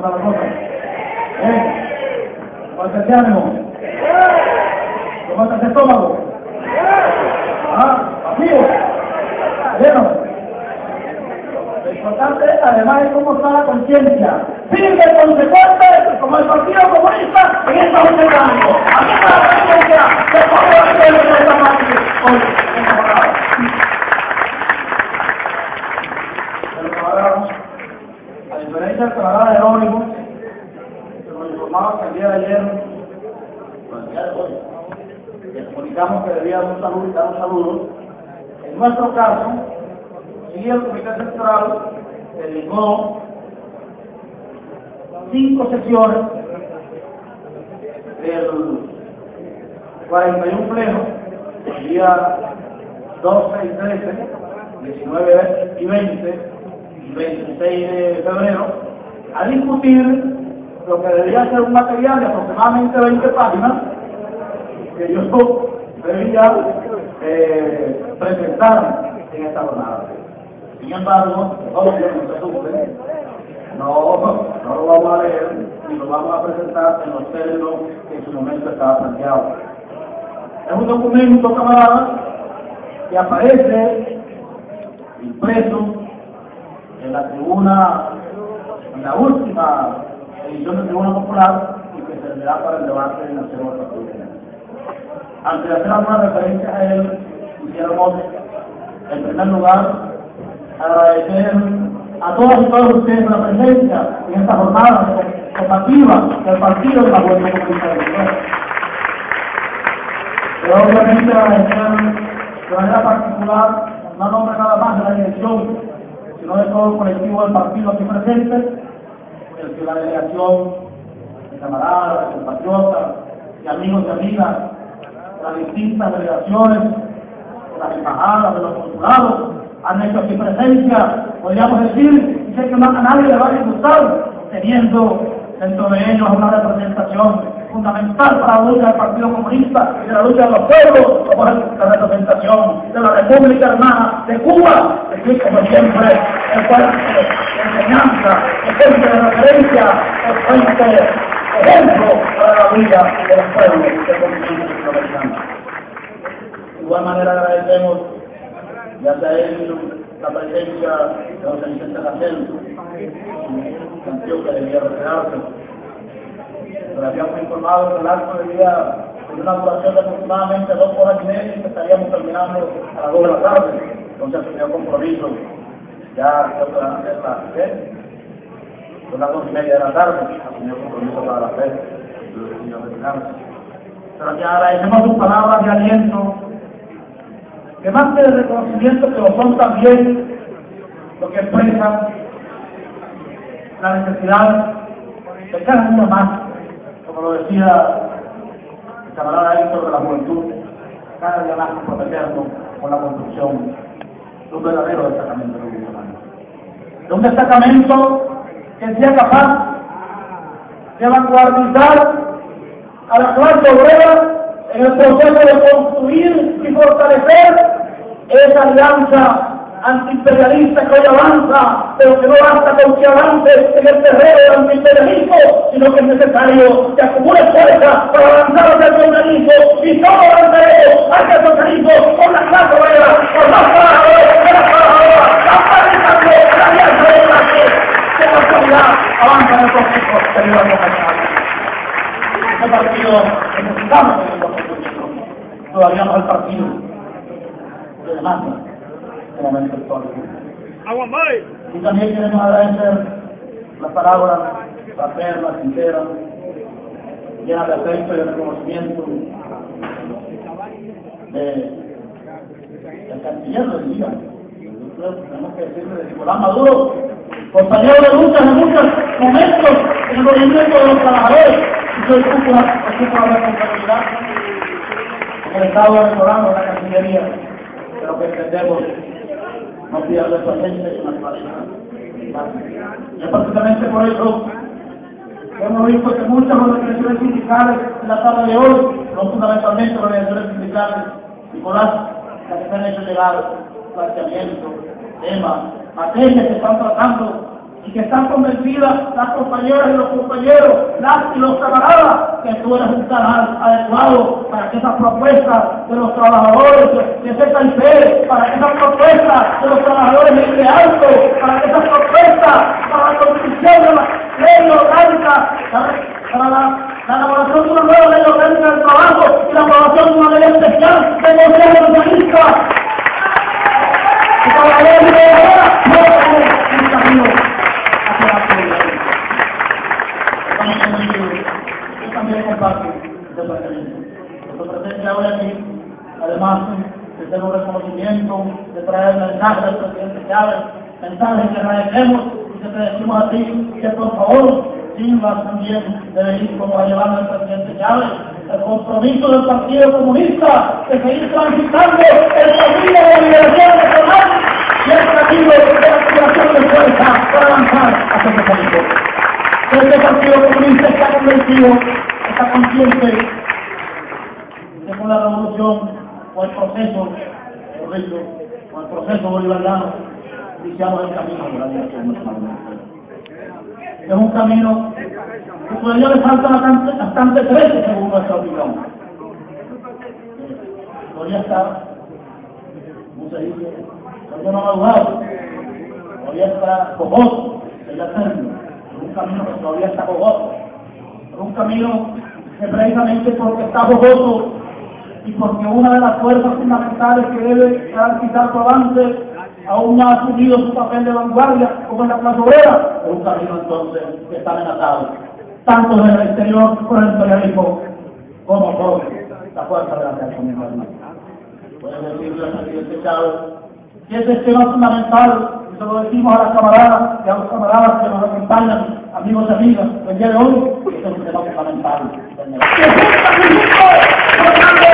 está la cosa? ¿Eh? ¿Cómo está ese ánimo? ¿Cómo está ese estómago? ¿Ah? ¿Vacío? ¿Lleno? Lo importante, además, es cómo está la conciencia. Firme, consecuente, como el Partido Comunista en esta junta de ánimo. Aquí está la conciencia de cómo va a ser esta parte en esta palabra. Pero camaradas, a diferencia del camarada Jerónimo, que que el día de ayer, el día de hoy, le comunicamos que debía dar un saludo y dar un saludo, en nuestro caso, sí el Comité Central dedicó cinco sesiones del 41 pleno, el día 12 y 13, 19 y 20 y 26 de febrero, a discutir lo que debería ser un material de aproximadamente 20 páginas que yo debía eh, presentar en esta jornada. Sin embargo, no se no, no lo vamos a leer ni lo vamos a presentar en los términos que en su momento estaba planteado. Es un documento, camaradas, que aparece impreso en la tribuna, en la última edición de Tribuna Popular y que servirá para el debate en la Partido. Antes de hacer alguna referencia a él, quisiéramos, en primer lugar, agradecer a todos y todos ustedes la presencia en esta jornada combativa del Partido de la Vuelta Comunista de. Pero obviamente agradecer de manera particular, no nombre nada más de la dirección, sino de todo el colectivo del partido aquí presente, que la delegación de camaradas, de compatriotas, y amigos y amigas, de las distintas delegaciones, de las embajadas, de los consulados, han hecho aquí presencia, podríamos decir, y sé que más a nadie le va a disgustar, teniendo dentro de ellos una representación fundamental para la lucha del Partido Comunista y de la lucha de los pueblos, como la representación de la República Hermana de Cuba, que es como siempre el fuente de enseñanza, el fuente de referencia, el fuente de ejemplo para la vida de los pueblos del continente sudamericano. De igual manera agradecemos ya sea él la presencia de los Vicente Racel, que debía retirarse pero habíamos informado que el acto debía tener una duración de aproximadamente dos horas y media y que estaríamos terminando a las dos de la tarde. Entonces dio compromiso. Ya que van a ser las dos y media de la tarde, asumió compromiso para las tres. Pero que agradecemos sus palabras de aliento, que más que de reconocimiento que lo son también lo que expresan la necesidad de cada uno más como lo decía el camarada Héctor de la Juventud, cada día más comprometernos con la construcción de un verdadero destacamento revolucionario. De un destacamento que sea capaz de vanguardizar a la clase obrera en el proceso de construir y fortalecer esa alianza antiimperialista que hoy avanza, pero que no basta con que avance en el terreno del antiimperialismo, sino que es necesario que acumule fuerza para avanzar hacia el socialismo, y solo avanzaremos hacia el socialismo con la clase obrera, con los trabajadores, de las trabajadoras, capacitando la alianza de clase, que la actualidad avanza en el proceso de la nacional. Este partido necesitamos el proceso, todavía no el partido de histórico. Y también queremos agradecer las palabras fraternas, sinceras, llenas de afecto y de reconocimiento de, del canciller del día. Tenemos que decirle de Nicolás Maduro, compañero de lucha en muchos momentos en el movimiento de los trabajadores, y soy ocupa la responsabilidad en el Estado venezolano, en la Cancillería, de lo que entendemos no pierde su gente y naturaleza. Precisamente por eso hemos visto que muchas organizaciones sindicales en la tarde de hoy, no fundamentalmente organizaciones sindicales, Nicolás, que se han hecho llegar planteamientos, temas, materias que están tratando y que están convencidas las compañeras y los compañeros, las y los camaradas, que tú eres un canal adecuado para que esas propuestas de los trabajadores de CKIP, para que esas propuestas de los trabajadores de alto, para que esas propuestas para la construcción de la ley orgánica, para la, la elaboración de una nueva ley orgánica del trabajo y la aprobación de una ley especial de Consejo Socialista. Para la ley de hacia la seguridad. Yo también comparto ese planteamiento. Nuestro presente ahora aquí, además de ser un reconocimiento, de traer mensajes del presidente Chávez, mensajes que agradecemos y que te decimos a ti que por favor Silva también debe ir como va llevando el presidente Chávez, el compromiso del Partido Comunista de seguir transitando el camino de la liberación nacional y el camino de la activación de fuerza para avanzar hacia ese camino. Este Partido Comunista está convencido, está consciente que con la revolución o el proceso, por dicho, con el proceso bolivariano, iniciamos el camino de la liberación nacional es un camino que todavía le falta bastante, bastante según nuestra opinión. Todavía está, ¿cómo se dice? Todavía no ha madurado, todavía está cojoso, sería término. Un camino que todavía está cojoso. Es un camino que precisamente porque está cojoso y porque una de las fuerzas fundamentales que debe garantizar su avance aún no ha asumido su papel de vanguardia como en la clase obrera, un camino entonces que está amenazado, tanto desde el exterior por el imperialismo como por la fuerza de la creación internacional. Puedo decirle al presidente Chávez que ese tema fundamental, y se lo decimos a las camaradas y a los camaradas que nos acompañan, amigos y amigas, el día de hoy es un tema fundamental.